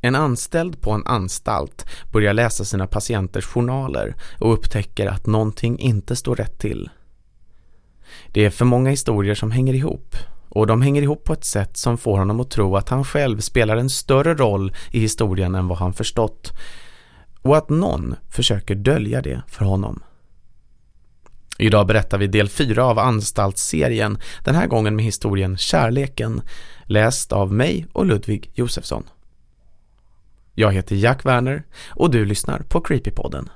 En anställd på en anstalt börjar läsa sina patienters journaler och upptäcker att någonting inte står rätt till. Det är för många historier som hänger ihop och de hänger ihop på ett sätt som får honom att tro att han själv spelar en större roll i historien än vad han förstått och att någon försöker dölja det för honom. Idag berättar vi del 4 av anstaltsserien, den här gången med historien Kärleken, läst av mig och Ludvig Josefsson. Jag heter Jack Werner och du lyssnar på Creepypodden.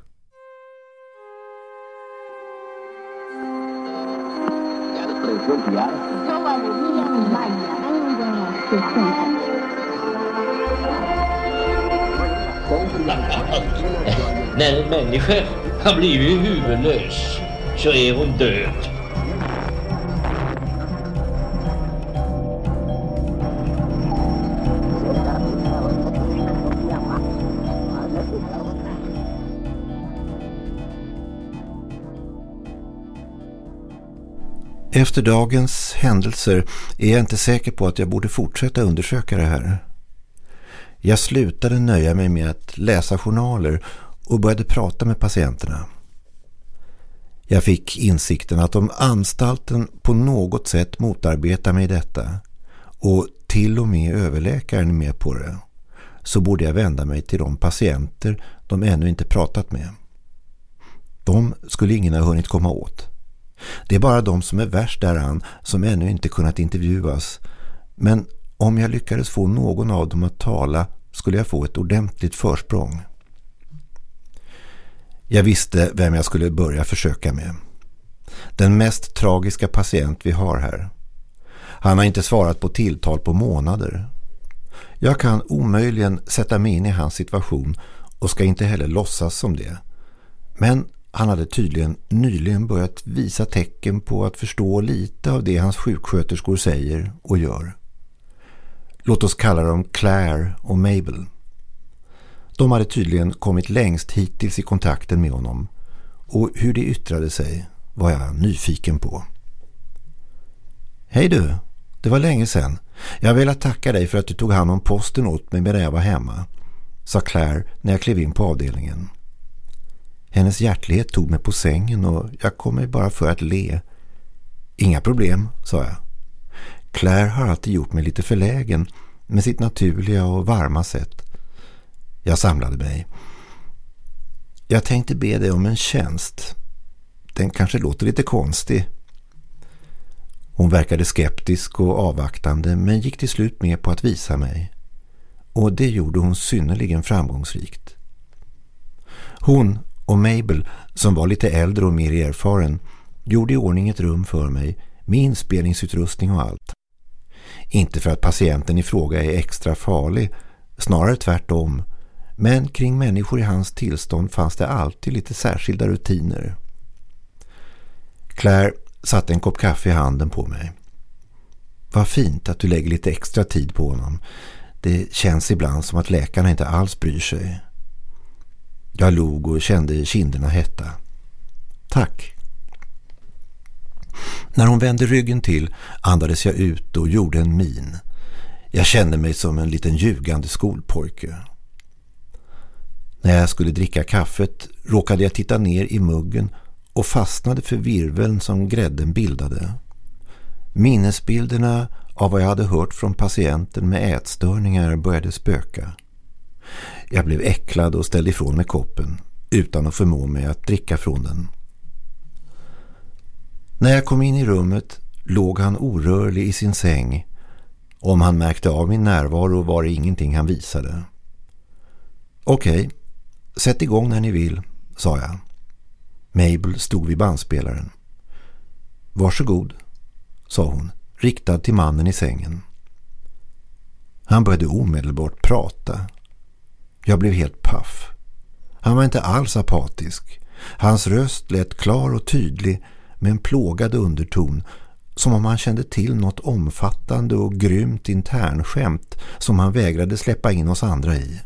När en människa har blivit huvudlös så är hon död. Efter dagens händelser är jag inte säker på att jag borde fortsätta undersöka det här. Jag slutade nöja mig med att läsa journaler och började prata med patienterna. Jag fick insikten att om anstalten på något sätt motarbetar mig i detta och till och med överläkaren är med på det så borde jag vända mig till de patienter de ännu inte pratat med. De skulle ingen ha hunnit komma åt. Det är bara de som är värst däran som ännu inte kunnat intervjuas. Men om jag lyckades få någon av dem att tala skulle jag få ett ordentligt försprång. Jag visste vem jag skulle börja försöka med. Den mest tragiska patient vi har här. Han har inte svarat på tilltal på månader. Jag kan omöjligen sätta mig in i hans situation och ska inte heller låtsas som det. Men han hade tydligen nyligen börjat visa tecken på att förstå lite av det hans sjuksköterskor säger och gör. Låt oss kalla dem Claire och Mabel. De hade tydligen kommit längst hittills i kontakten med honom och hur det yttrade sig var jag nyfiken på. Hej du, det var länge sedan. Jag vill tacka dig för att du tog hand om posten åt mig medan jag var hemma, sa Claire när jag klev in på avdelningen. Hennes hjärtlighet tog mig på sängen och jag kom mig bara för att le. Inga problem, sa jag. Claire har alltid gjort mig lite förlägen med sitt naturliga och varma sätt. Jag samlade mig. Jag tänkte be dig om en tjänst. Den kanske låter lite konstig. Hon verkade skeptisk och avvaktande men gick till slut med på att visa mig. Och det gjorde hon synnerligen framgångsrikt. Hon och Mabel, som var lite äldre och mer erfaren, gjorde i ordning ett rum för mig med inspelningsutrustning och allt. Inte för att patienten i fråga är extra farlig, snarare tvärtom. Men kring människor i hans tillstånd fanns det alltid lite särskilda rutiner. Claire satte en kopp kaffe i handen på mig. Vad fint att du lägger lite extra tid på honom. Det känns ibland som att läkarna inte alls bryr sig. Jag log och kände kinderna hetta. Tack. När hon vände ryggen till andades jag ut och gjorde en min. Jag kände mig som en liten ljugande skolpojke. När jag skulle dricka kaffet råkade jag titta ner i muggen och fastnade för virveln som grädden bildade. Minnesbilderna av vad jag hade hört från patienten med ätstörningar började spöka. Jag blev äcklad och ställde ifrån mig koppen utan att förmå mig att dricka från den. När jag kom in i rummet låg han orörlig i sin säng. Om han märkte av min närvaro var det ingenting han visade. Okej, sätt igång när ni vill, sa jag. Mabel stod vid bandspelaren. Varsågod, sa hon, riktad till mannen i sängen. Han började omedelbart prata. Jag blev helt paff. Han var inte alls apatisk. Hans röst lät klar och tydlig med en plågad underton som om han kände till något omfattande och grymt internskämt som han vägrade släppa in oss andra i.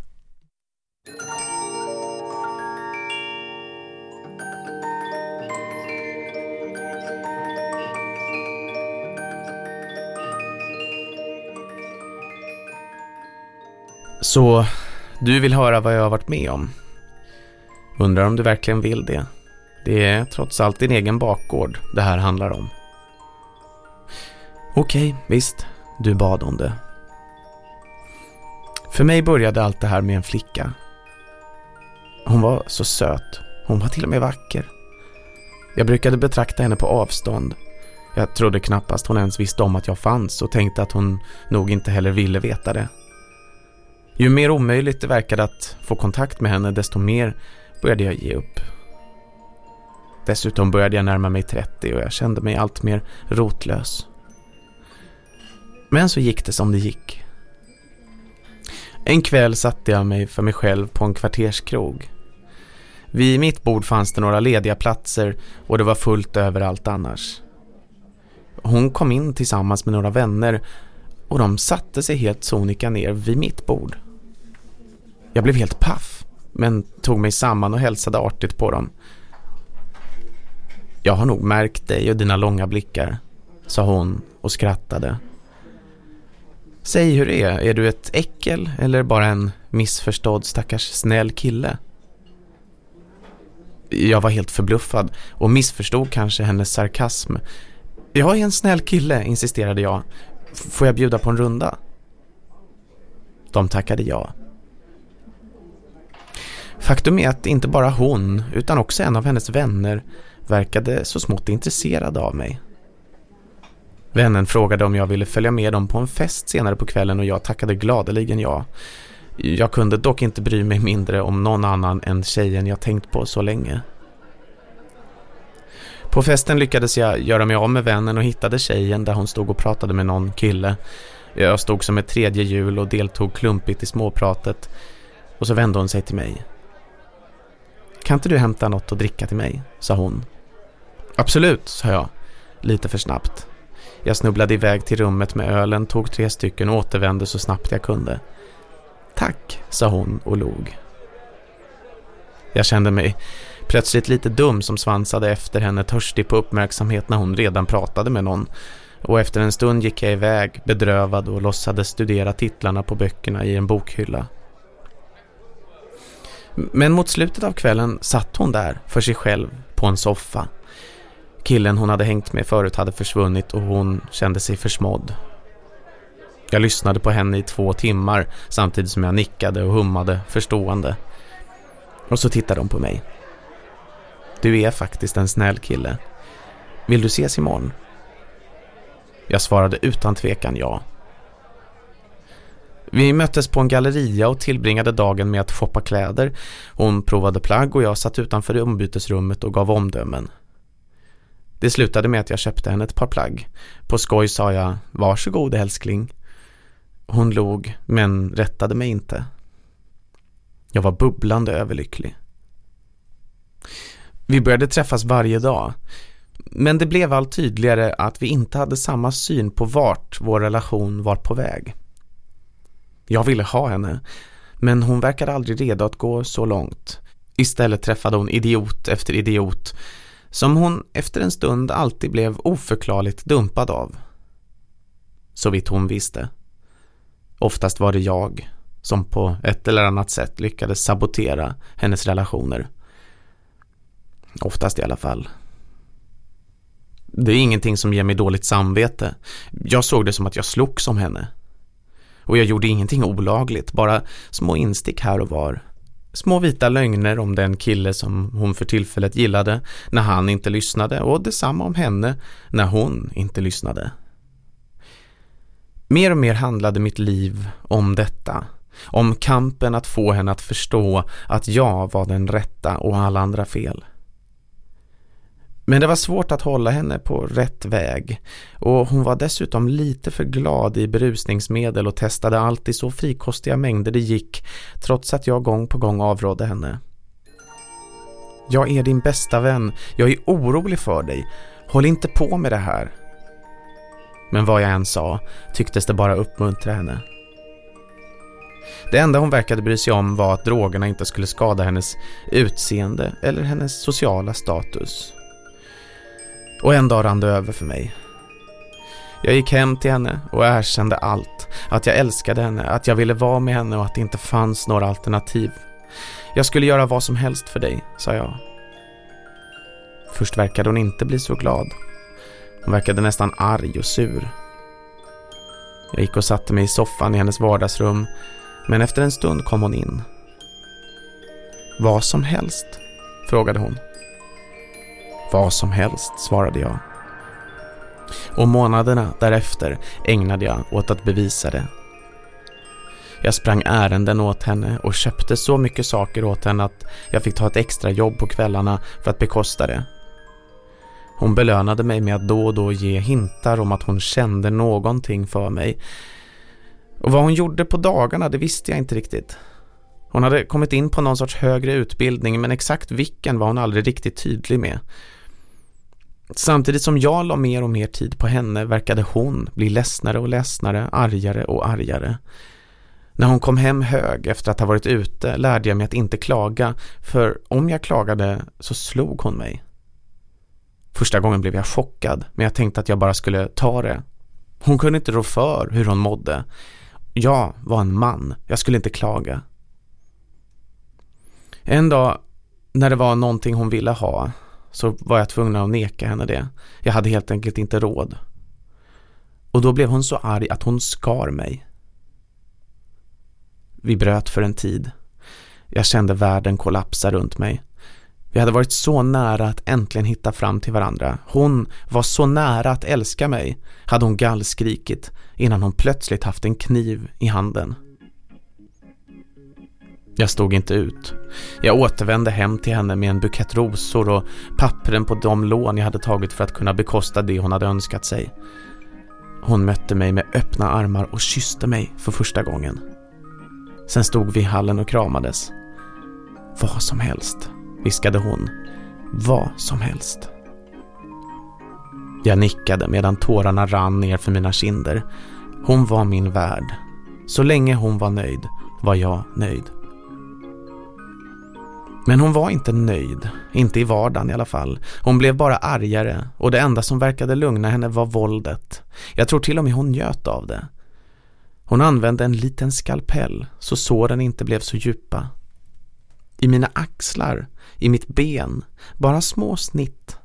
Så du vill höra vad jag har varit med om. Undrar om du verkligen vill det. Det är trots allt din egen bakgård det här handlar om. Okej, visst. Du bad om det. För mig började allt det här med en flicka. Hon var så söt. Hon var till och med vacker. Jag brukade betrakta henne på avstånd. Jag trodde knappast hon ens visste om att jag fanns och tänkte att hon nog inte heller ville veta det. Ju mer omöjligt det verkade att få kontakt med henne desto mer började jag ge upp. Dessutom började jag närma mig 30 och jag kände mig allt mer rotlös. Men så gick det som det gick. En kväll satte jag mig för mig själv på en kvarterskrog. Vid mitt bord fanns det några lediga platser och det var fullt överallt annars. Hon kom in tillsammans med några vänner och de satte sig helt sonika ner vid mitt bord. Jag blev helt paff men tog mig samman och hälsade artigt på dem. Jag har nog märkt dig och dina långa blickar, sa hon och skrattade. Säg hur det är, är du ett äckel eller bara en missförstådd stackars snäll kille? Jag var helt förbluffad och missförstod kanske hennes sarkasm. Jag är en snäll kille, insisterade jag. Får jag bjuda på en runda? De tackade ja. Faktum är att inte bara hon, utan också en av hennes vänner verkade så smått intresserad av mig. Vännen frågade om jag ville följa med dem på en fest senare på kvällen och jag tackade gladeligen ja. Jag kunde dock inte bry mig mindre om någon annan än tjejen jag tänkt på så länge. På festen lyckades jag göra mig av med vännen och hittade tjejen där hon stod och pratade med någon kille. Jag stod som ett tredje hjul och deltog klumpigt i småpratet. Och så vände hon sig till mig. Kan inte du hämta något att dricka till mig? sa hon. Absolut, sa jag. Lite för snabbt. Jag snubblade iväg till rummet med ölen, tog tre stycken och återvände så snabbt jag kunde. Tack, sa hon och log. Jag kände mig plötsligt lite dum som svansade efter henne törstig på uppmärksamhet när hon redan pratade med någon. Och efter en stund gick jag iväg, bedrövad och låtsades studera titlarna på böckerna i en bokhylla. Men mot slutet av kvällen satt hon där för sig själv på en soffa. Killen hon hade hängt med förut hade försvunnit och hon kände sig försmådd. Jag lyssnade på henne i två timmar samtidigt som jag nickade och hummade förstående. Och så tittade hon på mig. Du är faktiskt en snäll kille. Vill du ses imorgon? Jag svarade utan tvekan ja. Vi möttes på en galleria och tillbringade dagen med att shoppa kläder. Hon provade plagg och jag satt utanför ombytesrummet och gav omdömen. Det slutade med att jag köpte henne ett par plagg. På skoj sa jag, varsågod älskling. Hon log, men rättade mig inte. Jag var bubblande överlycklig. Vi började träffas varje dag. Men det blev allt tydligare att vi inte hade samma syn på vart vår relation var på väg. Jag ville ha henne, men hon verkade aldrig redo att gå så långt. Istället träffade hon idiot efter idiot som hon efter en stund alltid blev oförklarligt dumpad av. Så vitt hon visste. Oftast var det jag som på ett eller annat sätt lyckades sabotera hennes relationer. Oftast i alla fall. Det är ingenting som ger mig dåligt samvete. Jag såg det som att jag slogs om henne. Och jag gjorde ingenting olagligt, bara små instick här och var. Små vita lögner om den kille som hon för tillfället gillade när han inte lyssnade och detsamma om henne när hon inte lyssnade. Mer och mer handlade mitt liv om detta. Om kampen att få henne att förstå att jag var den rätta och alla andra fel. Men det var svårt att hålla henne på rätt väg och hon var dessutom lite för glad i berusningsmedel och testade alltid så frikostiga mängder det gick trots att jag gång på gång avrådde henne. Jag är din bästa vän, jag är orolig för dig, håll inte på med det här. Men vad jag än sa tycktes det bara uppmuntra henne. Det enda hon verkade bry sig om var att drogerna inte skulle skada hennes utseende eller hennes sociala status. Och en dag rann det över för mig. Jag gick hem till henne och erkände allt. Att jag älskade henne, att jag ville vara med henne och att det inte fanns några alternativ. Jag skulle göra vad som helst för dig, sa jag. Först verkade hon inte bli så glad. Hon verkade nästan arg och sur. Jag gick och satte mig i soffan i hennes vardagsrum men efter en stund kom hon in. Vad som helst, frågade hon. Vad som helst, svarade jag. Och månaderna därefter ägnade jag åt att bevisa det. Jag sprang ärenden åt henne och köpte så mycket saker åt henne att jag fick ta ett extra jobb på kvällarna för att bekosta det. Hon belönade mig med att då och då ge hintar om att hon kände någonting för mig. Och vad hon gjorde på dagarna, det visste jag inte riktigt. Hon hade kommit in på någon sorts högre utbildning men exakt vilken var hon aldrig riktigt tydlig med. Samtidigt som jag la mer och mer tid på henne verkade hon bli ledsnare och ledsnare, argare och argare. När hon kom hem hög efter att ha varit ute lärde jag mig att inte klaga för om jag klagade så slog hon mig. Första gången blev jag chockad men jag tänkte att jag bara skulle ta det. Hon kunde inte rå för hur hon mådde. Jag var en man, jag skulle inte klaga. En dag när det var någonting hon ville ha så var jag tvungen att neka henne det. Jag hade helt enkelt inte råd. Och då blev hon så arg att hon skar mig. Vi bröt för en tid. Jag kände världen kollapsa runt mig. Vi hade varit så nära att äntligen hitta fram till varandra. Hon var så nära att älska mig, hade hon gallskrikit innan hon plötsligt haft en kniv i handen. Jag stod inte ut. Jag återvände hem till henne med en bukett rosor och pappren på de lån jag hade tagit för att kunna bekosta det hon hade önskat sig. Hon mötte mig med öppna armar och kysste mig för första gången. Sen stod vi i hallen och kramades. Vad som helst, viskade hon. Vad som helst. Jag nickade medan tårarna rann ner för mina kinder. Hon var min värld. Så länge hon var nöjd var jag nöjd. Men hon var inte nöjd, inte i vardagen i alla fall. Hon blev bara argare och det enda som verkade lugna henne var våldet. Jag tror till och med hon njöt av det. Hon använde en liten skalpell så såren inte blev så djupa. I mina axlar, i mitt ben, bara små snitt.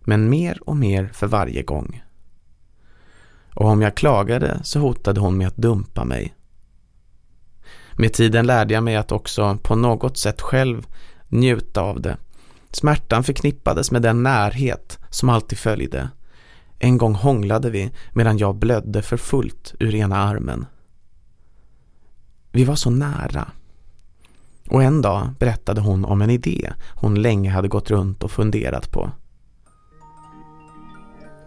Men mer och mer för varje gång. Och om jag klagade så hotade hon med att dumpa mig. Med tiden lärde jag mig att också på något sätt själv njuta av det. Smärtan förknippades med den närhet som alltid följde. En gång hånglade vi medan jag blödde för fullt ur ena armen. Vi var så nära. Och en dag berättade hon om en idé hon länge hade gått runt och funderat på.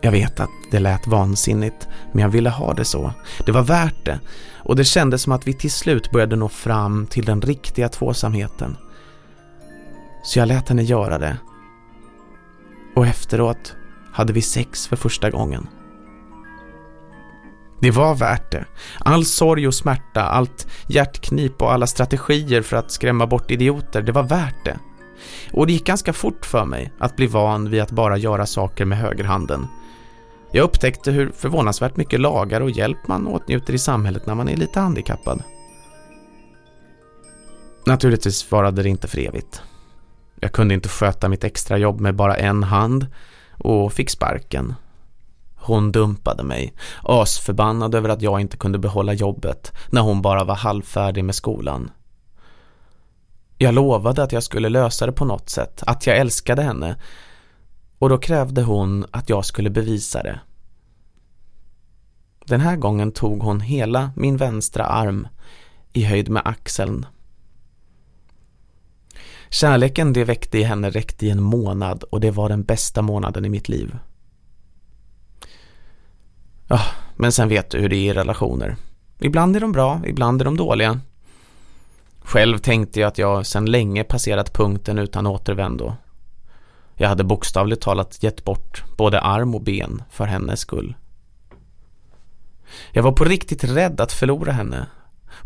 Jag vet att det lät vansinnigt, men jag ville ha det så. Det var värt det och det kändes som att vi till slut började nå fram till den riktiga tvåsamheten. Så jag lät henne göra det. Och efteråt hade vi sex för första gången. Det var värt det. All sorg och smärta, allt hjärtknip och alla strategier för att skrämma bort idioter, det var värt det. Och det gick ganska fort för mig att bli van vid att bara göra saker med högerhanden. Jag upptäckte hur förvånansvärt mycket lagar och hjälp man åtnjuter i samhället när man är lite handikappad. Naturligtvis varade det inte för evigt. Jag kunde inte sköta mitt extra jobb med bara en hand och fick sparken. Hon dumpade mig, asförbannad över att jag inte kunde behålla jobbet när hon bara var halvfärdig med skolan. Jag lovade att jag skulle lösa det på något sätt, att jag älskade henne och då krävde hon att jag skulle bevisa det. Den här gången tog hon hela min vänstra arm i höjd med axeln. Kärleken det väckte i henne räckte i en månad och det var den bästa månaden i mitt liv. Ja, men sen vet du hur det är i relationer. Ibland är de bra, ibland är de dåliga. Själv tänkte jag att jag sedan länge passerat punkten utan återvändo. Jag hade bokstavligt talat gett bort både arm och ben för hennes skull. Jag var på riktigt rädd att förlora henne.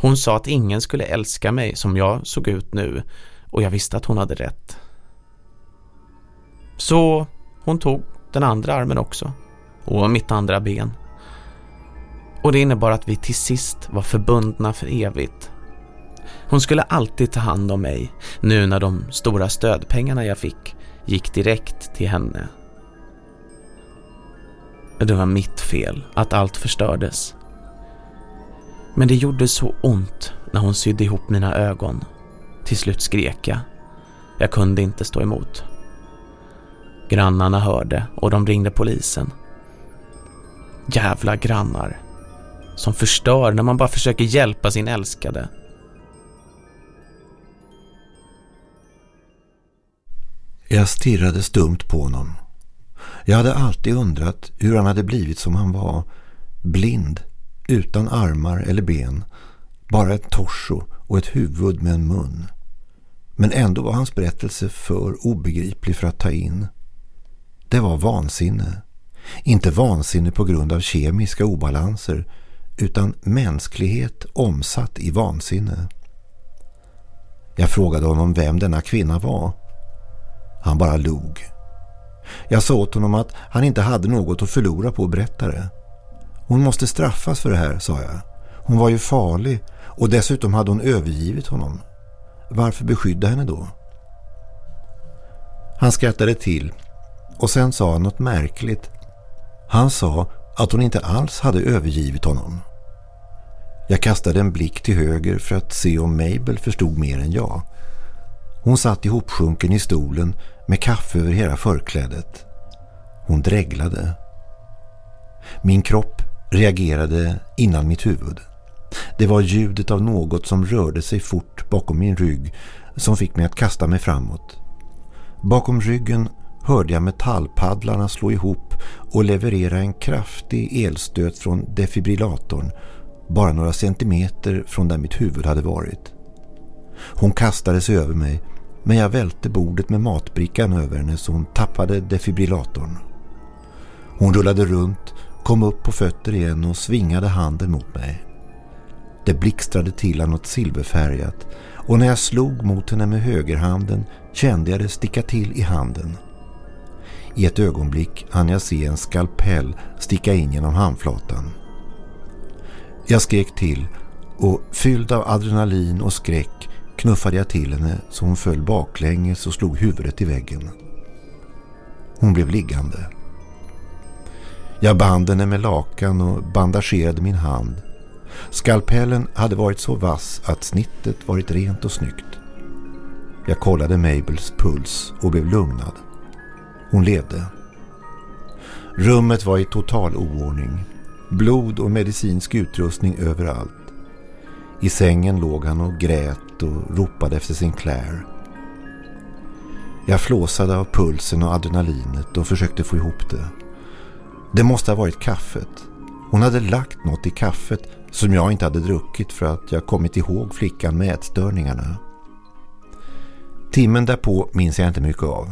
Hon sa att ingen skulle älska mig som jag såg ut nu och jag visste att hon hade rätt. Så hon tog den andra armen också och mitt andra ben. Och det innebar att vi till sist var förbundna för evigt. Hon skulle alltid ta hand om mig nu när de stora stödpengarna jag fick gick direkt till henne. Det var mitt fel att allt förstördes. Men det gjorde så ont när hon sydde ihop mina ögon. Till slut skrek jag. Jag kunde inte stå emot. Grannarna hörde och de ringde polisen. Jävla grannar. Som förstör när man bara försöker hjälpa sin älskade. Jag stirrade stumt på honom. Jag hade alltid undrat hur han hade blivit som han var. Blind, utan armar eller ben. Bara ett torso och ett huvud med en mun. Men ändå var hans berättelse för obegriplig för att ta in. Det var vansinne. Inte vansinne på grund av kemiska obalanser utan mänsklighet omsatt i vansinne. Jag frågade honom vem denna kvinna var. Han bara log. Jag sa åt honom att han inte hade något att förlora på att berätta det. Hon måste straffas för det här, sa jag. Hon var ju farlig och dessutom hade hon övergivit honom. Varför beskydda henne då? Han skrattade till och sen sa han något märkligt. Han sa att hon inte alls hade övergivit honom. Jag kastade en blick till höger för att se om Mabel förstod mer än jag. Hon satt ihopsjunken i stolen med kaffe över hela förklädet. Hon dreglade. Min kropp reagerade innan mitt huvud. Det var ljudet av något som rörde sig fort bakom min rygg som fick mig att kasta mig framåt. Bakom ryggen hörde jag metallpaddlarna slå ihop och leverera en kraftig elstöt från defibrillatorn bara några centimeter från där mitt huvud hade varit. Hon kastade sig över mig men jag välte bordet med matbrickan över henne så hon tappade defibrillatorn. Hon rullade runt, kom upp på fötter igen och svingade handen mot mig. Det blixtrade till av något silverfärgat och när jag slog mot henne med högerhanden kände jag det sticka till i handen. I ett ögonblick hann jag se en skalpell sticka in genom handflatan. Jag skrek till och fylld av adrenalin och skräck knuffade jag till henne så hon föll baklänges och slog huvudet i väggen. Hon blev liggande. Jag band henne med lakan och bandagerade min hand. Skalpellen hade varit så vass att snittet varit rent och snyggt. Jag kollade Mabels puls och blev lugnad. Hon levde. Rummet var i total oordning. Blod och medicinsk utrustning överallt. I sängen låg han och grät och ropade efter sin Claire. Jag flåsade av pulsen och adrenalinet och försökte få ihop det. Det måste ha varit kaffet. Hon hade lagt något i kaffet som jag inte hade druckit för att jag kommit ihåg flickan med ätstörningarna. Timmen därpå minns jag inte mycket av.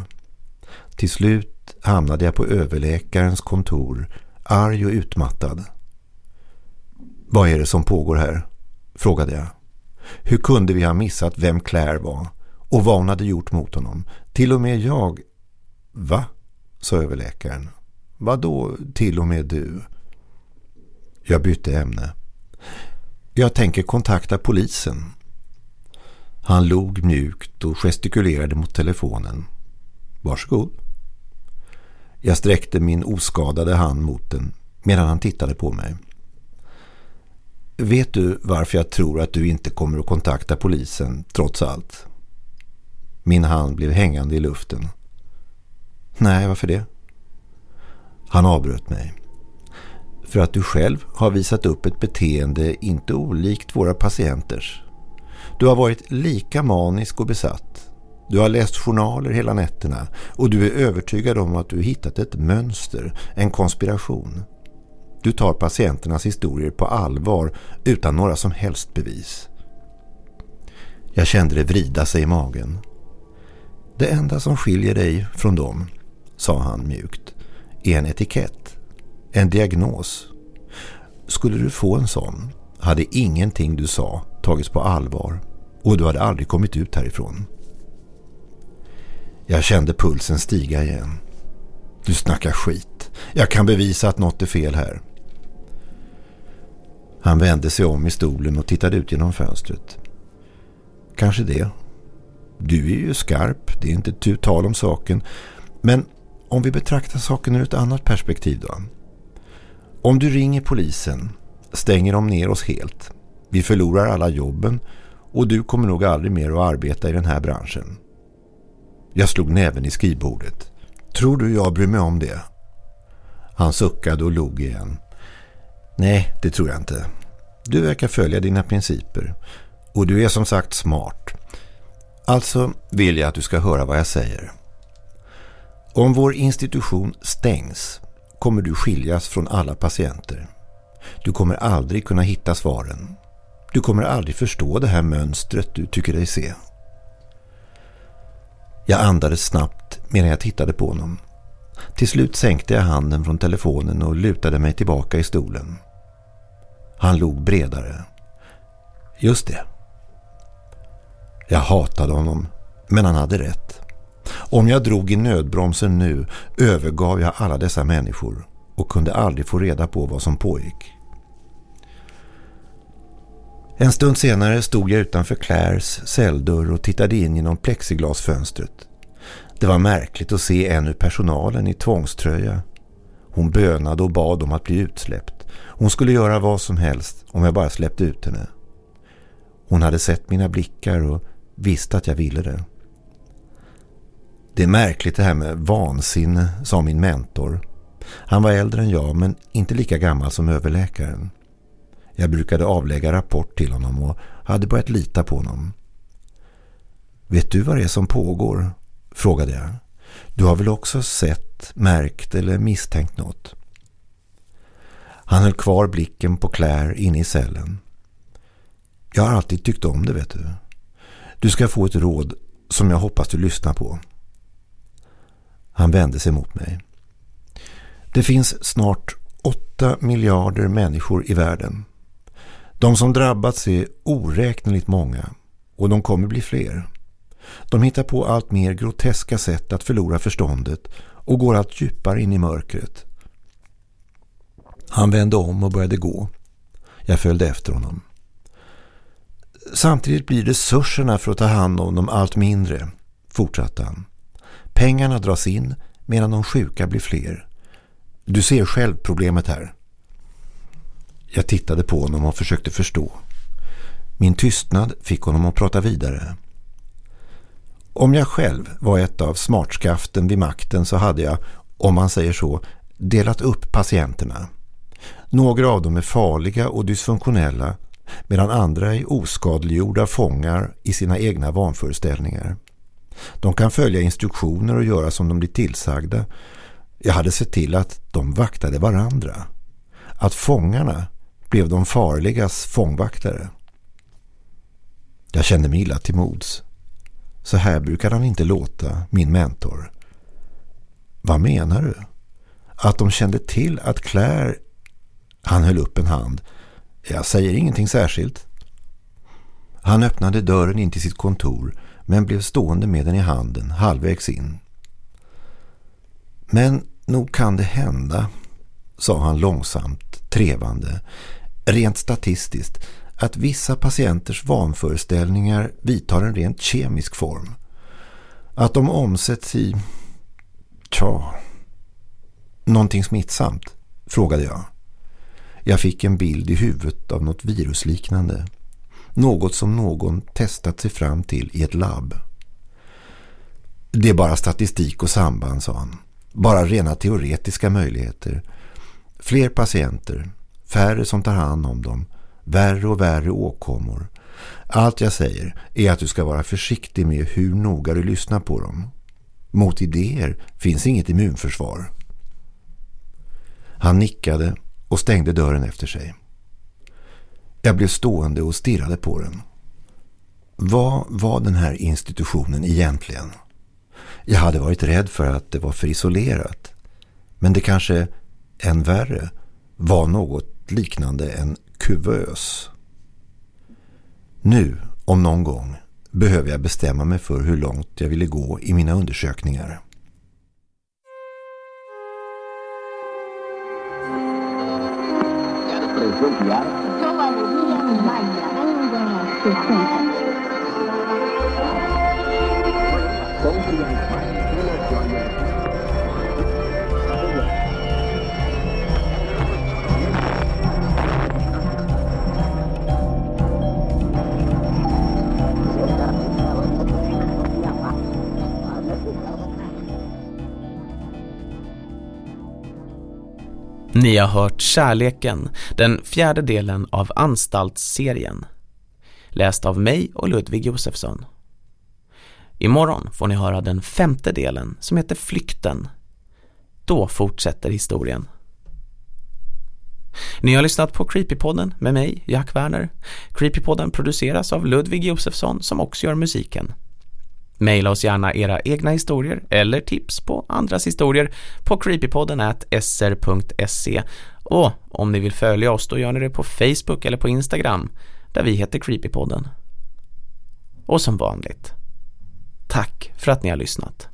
Till slut hamnade jag på överläkarens kontor, arg och utmattad. Vad är det som pågår här? Frågade jag. Hur kunde vi ha missat vem Claire var och vad hon hade gjort mot honom? Till och med jag... Va? sa överläkaren. Vad då till och med du? Jag bytte ämne. Jag tänker kontakta polisen. Han log mjukt och gestikulerade mot telefonen. Varsågod. Jag sträckte min oskadade hand mot den medan han tittade på mig. Vet du varför jag tror att du inte kommer att kontakta polisen trots allt? Min hand blev hängande i luften. Nej, varför det? Han avbröt mig. För att du själv har visat upp ett beteende inte olikt våra patienters. Du har varit lika manisk och besatt. Du har läst journaler hela nätterna och du är övertygad om att du hittat ett mönster, en konspiration. Du tar patienternas historier på allvar utan några som helst bevis. Jag kände det vrida sig i magen. Det enda som skiljer dig från dem, sa han mjukt, är en etikett, en diagnos. Skulle du få en sån hade ingenting du sa tagits på allvar och du hade aldrig kommit ut härifrån. Jag kände pulsen stiga igen. Du snackar skit. Jag kan bevisa att något är fel här. Han vände sig om i stolen och tittade ut genom fönstret. Kanske det. Du är ju skarp, det är inte tu tal om saken. Men om vi betraktar saken ur ett annat perspektiv då. Om du ringer polisen stänger de ner oss helt. Vi förlorar alla jobben och du kommer nog aldrig mer att arbeta i den här branschen. Jag slog näven i skrivbordet. Tror du jag bryr mig om det? Han suckade och log igen. Nej, det tror jag inte. Du verkar följa dina principer. Och du är som sagt smart. Alltså vill jag att du ska höra vad jag säger. Om vår institution stängs kommer du skiljas från alla patienter. Du kommer aldrig kunna hitta svaren. Du kommer aldrig förstå det här mönstret du tycker dig se. Jag andades snabbt medan jag tittade på honom. Till slut sänkte jag handen från telefonen och lutade mig tillbaka i stolen. Han log bredare. Just det. Jag hatade honom, men han hade rätt. Om jag drog i nödbromsen nu övergav jag alla dessa människor och kunde aldrig få reda på vad som pågick. En stund senare stod jag utanför Claires celldörr och tittade in genom plexiglasfönstret. Det var märkligt att se en ur personalen i tvångströja. Hon bönade och bad om att bli utsläppt. Hon skulle göra vad som helst om jag bara släppte ut henne. Hon hade sett mina blickar och visste att jag ville det. Det är märkligt det här med vansinne, sa min mentor. Han var äldre än jag men inte lika gammal som överläkaren. Jag brukade avlägga rapport till honom och hade börjat lita på honom. Vet du vad det är som pågår? Frågade jag. Du har väl också sett, märkt eller misstänkt något? Han höll kvar blicken på Claire inne i cellen. Jag har alltid tyckt om det vet du. Du ska få ett råd som jag hoppas du lyssnar på. Han vände sig mot mig. Det finns snart åtta miljarder människor i världen. De som drabbats är oräkneligt många och de kommer bli fler. De hittar på allt mer groteska sätt att förlora förståndet och går allt djupare in i mörkret. Han vände om och började gå. Jag följde efter honom. Samtidigt blir resurserna för att ta hand om dem allt mindre, fortsatte han. Pengarna dras in medan de sjuka blir fler. Du ser själv problemet här. Jag tittade på honom och försökte förstå. Min tystnad fick honom att prata vidare. Om jag själv var ett av smartskaften vid makten så hade jag, om man säger så, delat upp patienterna. Några av dem är farliga och dysfunktionella medan andra är oskadliggjorda fångar i sina egna vanföreställningar. De kan följa instruktioner och göra som de blir tillsagda. Jag hade sett till att de vaktade varandra. Att fångarna blev de farligas fångvaktare. Jag kände mig illa till mods. Så här brukar han inte låta, min mentor. Vad menar du? Att de kände till att Claire... Han höll upp en hand. Jag säger ingenting särskilt. Han öppnade dörren in till sitt kontor men blev stående med den i handen halvvägs in. Men nog kan det hända, sa han långsamt, trevande, rent statistiskt, att vissa patienters vanföreställningar vidtar en rent kemisk form. Att de omsätts i, tja, någonting smittsamt, frågade jag. Jag fick en bild i huvudet av något virusliknande. Något som någon testat sig fram till i ett labb. Det är bara statistik och samband, sa han. Bara rena teoretiska möjligheter. Fler patienter, färre som tar hand om dem, värre och värre åkommor. Allt jag säger är att du ska vara försiktig med hur noga du lyssnar på dem. Mot idéer finns inget immunförsvar. Han nickade och stängde dörren efter sig. Jag blev stående och stirrade på den. Vad var den här institutionen egentligen? Jag hade varit rädd för att det var för isolerat. Men det kanske, än värre, var något liknande en kuvös. Nu, om någon gång, behöver jag bestämma mig för hur långt jag ville gå i mina undersökningar. prejudiciar. Sou alegria maia, ainda é 60. Maia. Ni har hört Kärleken, den fjärde delen av Anstaltsserien. Läst av mig och Ludvig Josefsson. Imorgon får ni höra den femte delen som heter Flykten. Då fortsätter historien. Ni har lyssnat på Creepypodden med mig, Jack Werner. Creepypodden produceras av Ludvig Josefsson som också gör musiken. Maila oss gärna era egna historier eller tips på andras historier på creepypodden sr.se och om ni vill följa oss då gör ni det på Facebook eller på Instagram där vi heter Creepypodden. Och som vanligt, tack för att ni har lyssnat.